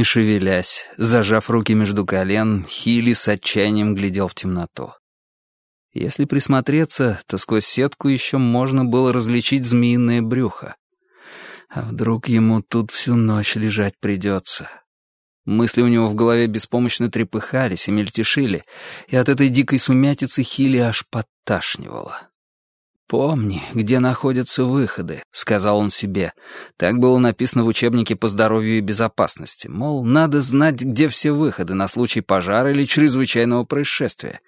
Не шевелясь, зажав руки между колен, Хилли с отчаянием глядел в темноту. Если присмотреться, то сквозь сетку еще можно было различить змеиное брюхо. А вдруг ему тут всю ночь лежать придется? Мысли у него в голове беспомощно трепыхались и мельтешили, и от этой дикой сумятицы Хилли аж подташнивало. «Помни, где находятся выходы», — сказал он себе. Так было написано в учебнике по здоровью и безопасности. Мол, надо знать, где все выходы на случай пожара или чрезвычайного происшествия.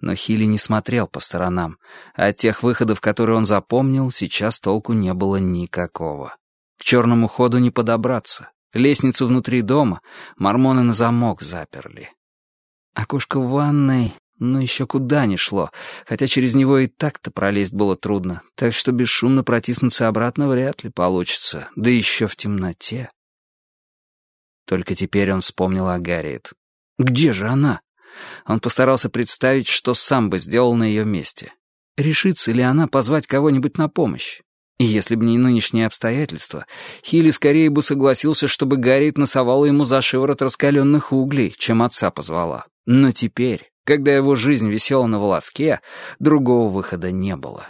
Но Хилли не смотрел по сторонам, а от тех выходов, которые он запомнил, сейчас толку не было никакого. К черному ходу не подобраться. Лестницу внутри дома мормоны на замок заперли. Окошко в ванной но еще куда ни шло, хотя через него и так-то пролезть было трудно, так что бесшумно протиснуться обратно вряд ли получится, да еще в темноте. Только теперь он вспомнил о Гарриет. Где же она? Он постарался представить, что сам бы сделал на ее месте. Решится ли она позвать кого-нибудь на помощь? И если бы не нынешние обстоятельства, Хилли скорее бы согласился, чтобы Гарриет носовала ему за шиворот раскаленных углей, чем отца позвала. Но теперь, когда его жизнь висела на волоске, другого выхода не было.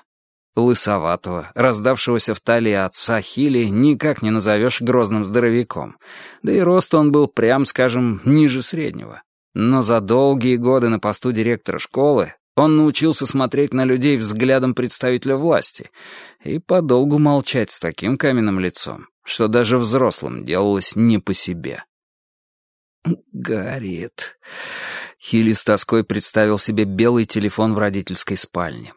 Лысоватого, раздавшегося в талии отца Хили никак не назовешь грозным здоровяком. Да и рост он был, прям скажем, ниже среднего. Но за долгие годы на посту директора школы он научился смотреть на людей взглядом представителя власти и подолгу молчать с таким каменным лицом, что даже взрослым делалось не по себе. «Горит. Хилли с тоской представил себе белый телефон в родительской спальне.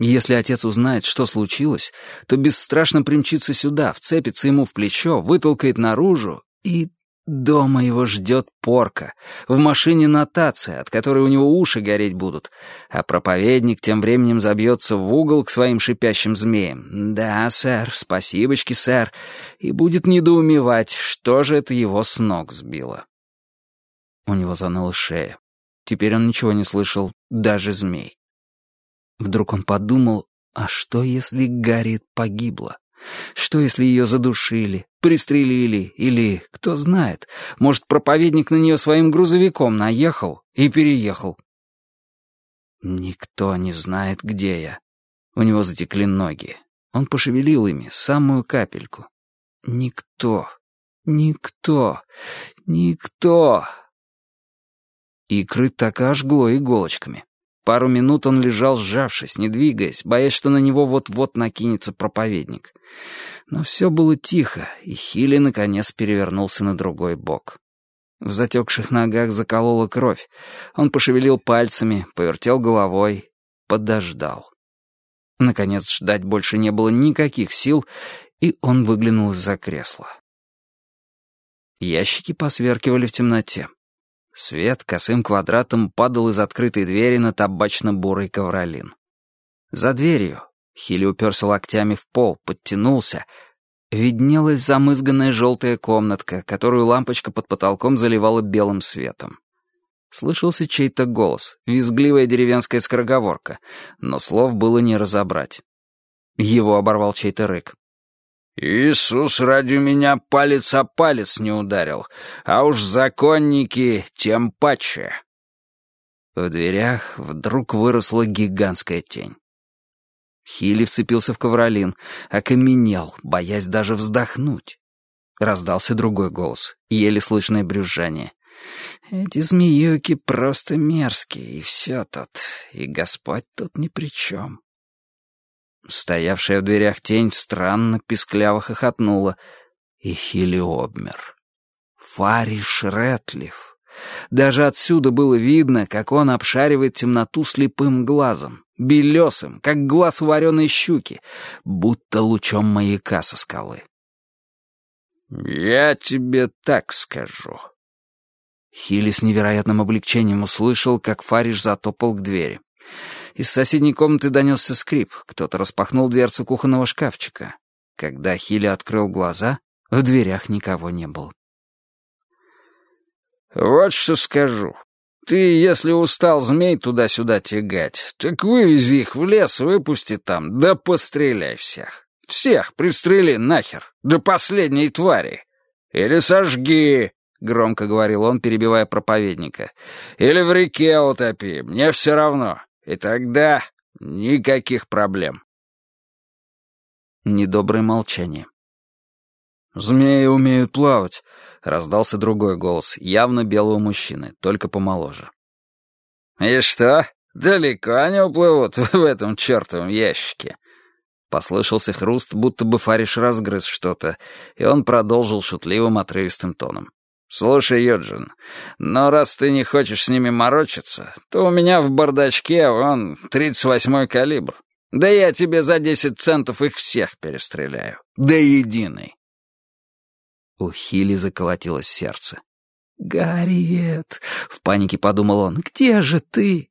Если отец узнает, что случилось, то бесстрашно примчится сюда, вцепится ему в плечо, вытолкает наружу, и дома его ждет порка. В машине нотация, от которой у него уши гореть будут, а проповедник тем временем забьется в угол к своим шипящим змеям. «Да, сэр, спасибочки, сэр», и будет недоумевать, что же это его с ног сбило. У него заныла шея. Теперь он ничего не слышал, даже змей. Вдруг он подумал, а что, если Гарри погибла? Что, если ее задушили, пристрелили или, кто знает, может, проповедник на нее своим грузовиком наехал и переехал? Никто не знает, где я. У него затекли ноги. Он пошевелил ими самую капельку. Никто, никто, никто. И ожгло иголочками. Пару минут он лежал сжавшись, не двигаясь, боясь, что на него вот-вот накинется проповедник. Но все было тихо, и Хилли наконец перевернулся на другой бок. В затекших ногах заколола кровь. Он пошевелил пальцами, повертел головой, подождал. Наконец ждать больше не было никаких сил, и он выглянул из-за кресла. Ящики посверкивали в темноте. Свет косым квадратом падал из открытой двери на табачно-бурый ковролин. За дверью Хилли уперся локтями в пол, подтянулся. Виднелась замызганная желтая комнатка, которую лампочка под потолком заливала белым светом. Слышался чей-то голос, визгливая деревенская скороговорка, но слов было не разобрать. Его оборвал чей-то рык. Иисус ради меня палец о палец не ударил, а уж законники тем паче. В дверях вдруг выросла гигантская тень. Хилли вцепился в ковролин, окаменел, боясь даже вздохнуть. Раздался другой голос, еле слышное брюзжание. «Эти змеюки просто мерзкие, и все тут, и Господь тут ни при чем». Стоявшая в дверях тень странно пискляво хохотнула, и Хилли обмер. Фариш Рэтлиф. Даже отсюда было видно, как он обшаривает темноту слепым глазом, белесым, как глаз вареной щуки, будто лучом маяка со скалы. «Я тебе так скажу». Хилли с невероятным облегчением услышал, как Фариш затопал к двери. Из соседней комнаты донесся скрип. Кто-то распахнул дверцу кухонного шкафчика. Когда Хилли открыл глаза, в дверях никого не было. «Вот что скажу. Ты, если устал змей туда-сюда тягать, так вывези их в лес, выпусти там, да постреляй всех. Всех пристрели нахер, до последней твари. Или сожги, — громко говорил он, перебивая проповедника. «Или в реке утопи, мне все равно. И тогда никаких проблем». Недоброе молчание. «Змеи умеют плавать», — раздался другой голос, явно белого мужчины, только помоложе. «И что, далеко они уплывут в этом чертовом ящике?» Послышался хруст, будто бы Фариш разгрыз что-то, и он продолжил шутливым отрывистым тоном. «Слушай, Юджин, но раз ты не хочешь с ними морочиться, то у меня в бардачке вон 38-й калибр. Да я тебе за 10 центов их всех перестреляю. До единой». У Хили заколотилось сердце. «Гарриет!» — в панике подумал он. «Где же ты?»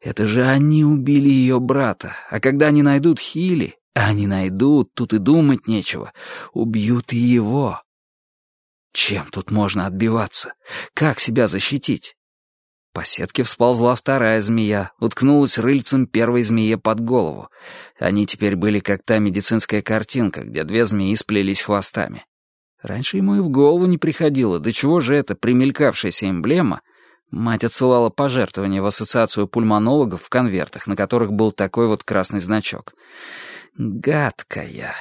Это же они убили ее брата, а когда они найдут Хили, а они найдут, тут и думать нечего, убьют и его. Чем тут можно отбиваться? Как себя защитить? По сетке всползла вторая змея, уткнулась рыльцем первой змее под голову. Они теперь были как та медицинская картинка, где две змеи сплелись хвостами. Раньше ему и в голову не приходило, до чего же эта примелькавшаяся эмблема Мать отсылала пожертвования в ассоциацию пульмонологов в конвертах, на которых был такой вот красный значок. Гадкая.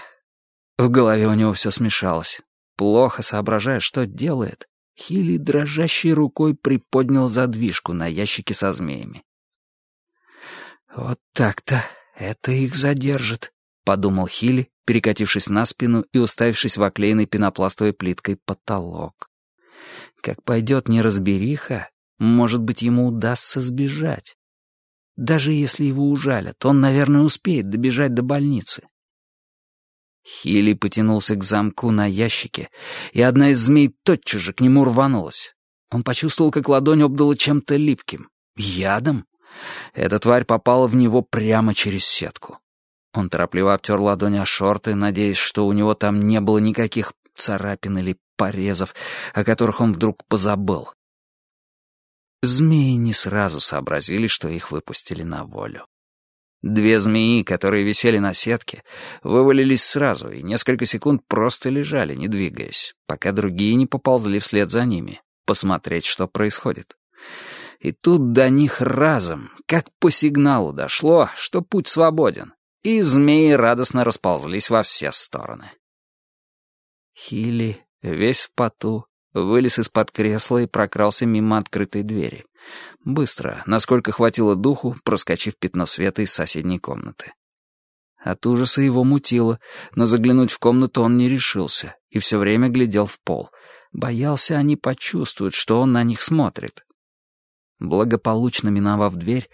В голове у него все смешалось. Плохо соображая, что делает, Хилли дрожащей рукой приподнял задвижку на ящике со змеями. «Вот так-то это их задержит», — подумал Хилли, перекатившись на спину и уставившись в оклеенный пенопластовой плиткой потолок. «Как пойдет неразбериха, может быть, ему удастся сбежать. Даже если его ужалят, он, наверное, успеет добежать до больницы. Хилли потянулся к замку на ящике, и одна из змей тотчас же к нему рванулась. Он почувствовал, как ладонь обдала чем-то липким. Ядом? Эта тварь попала в него прямо через сетку. Он торопливо обтер ладонь о шорты, надеясь, что у него там не было никаких царапин или порезов, о которых он вдруг позабыл. Змеи не сразу сообразили, что их выпустили на волю. Две змеи, которые висели на сетке, вывалились сразу и несколько секунд просто лежали, не двигаясь, пока другие не поползли вслед за ними, посмотреть, что происходит. И тут до них разом, как по сигналу дошло, что путь свободен, и змеи радостно расползлись во все стороны. Хили, весь в поту, вылез из-под кресла и прокрался мимо открытой двери. Быстро, насколько хватило духу, проскочив пятно света из соседней комнаты. От ужаса его мутило, но заглянуть в комнату он не решился и все время глядел в пол. Боялся, они почувствуют, что он на них смотрит. Благополучно миновав дверь,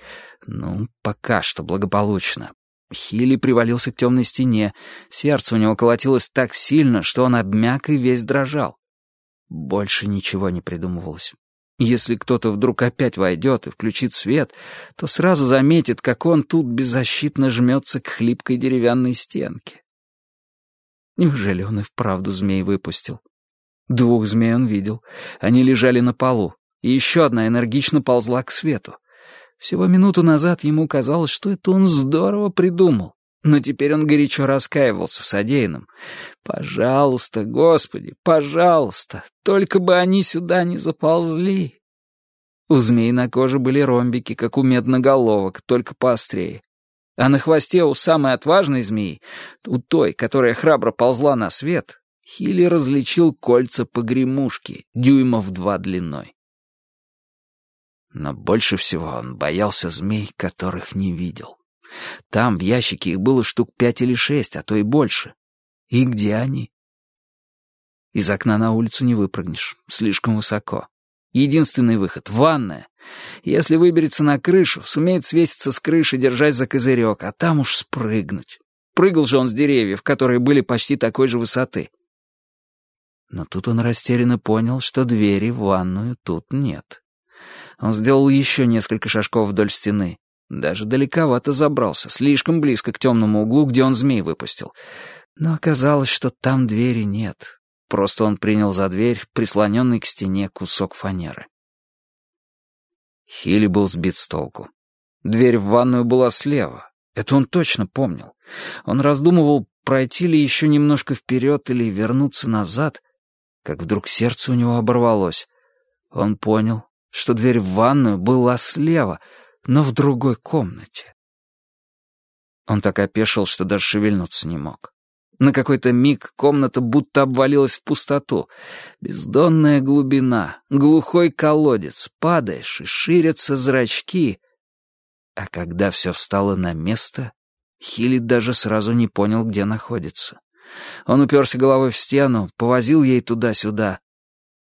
ну, пока что благополучно, Хилли привалился к темной стене, сердце у него колотилось так сильно, что он обмяк и весь дрожал. Больше ничего не придумывалось. Если кто-то вдруг опять войдет и включит свет, то сразу заметит, как он тут беззащитно жмется к хлипкой деревянной стенке. Неужели он и вправду змей выпустил? Двух змей он видел. Они лежали на полу, и еще одна энергично ползла к свету. Всего минуту назад ему казалось, что это он здорово придумал но теперь он горячо раскаивался в содеянном. «Пожалуйста, Господи, пожалуйста, только бы они сюда не заползли». У змей на коже были ромбики, как у медноголовок, только поострее. А на хвосте у самой отважной змеи, у той, которая храбро ползла на свет, Хилли различил кольца погремушки, дюймов два длиной. Но больше всего он боялся змей, которых не видел. Там в ящике их было штук пять или шесть, а то и больше. И где они? Из окна на улицу не выпрыгнешь, слишком высоко. Единственный выход — ванная. Если выберется на крышу, сумеет свеситься с крыши, держась за козырек, а там уж спрыгнуть. Прыгал же он с деревьев, которые были почти такой же высоты. Но тут он растерянно понял, что двери в ванную тут нет. Он сделал еще несколько шажков вдоль стены. Даже далековато забрался, слишком близко к темному углу, где он змей выпустил. Но оказалось, что там двери нет. Просто он принял за дверь прислоненный к стене кусок фанеры. Хилли был сбит с толку. Дверь в ванную была слева. Это он точно помнил. Он раздумывал, пройти ли еще немножко вперед или вернуться назад. как вдруг сердце у него оборвалось. Он понял, что дверь в ванную была слева, но в другой комнате. Он так опешил, что даже шевельнуться не мог. На какой-то миг комната будто обвалилась в пустоту. Бездонная глубина, глухой колодец, падаешь, и ширятся зрачки. А когда все встало на место, Хилли даже сразу не понял, где находится. Он уперся головой в стену, повозил ей туда-сюда.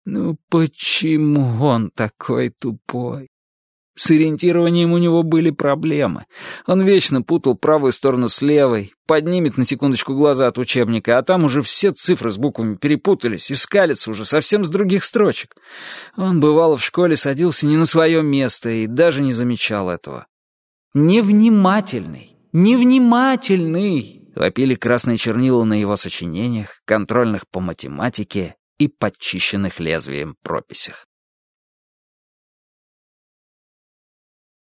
Ну почему он такой тупой? С ориентированием у него были проблемы. Он вечно путал правую сторону с левой, поднимет на секундочку глаза от учебника, а там уже все цифры с буквами перепутались и скалятся уже совсем с других строчек. Он, бывало, в школе садился не на свое место и даже не замечал этого. «Невнимательный! Невнимательный!» — вопили красные чернила на его сочинениях, контрольных по математике и подчищенных лезвием прописях.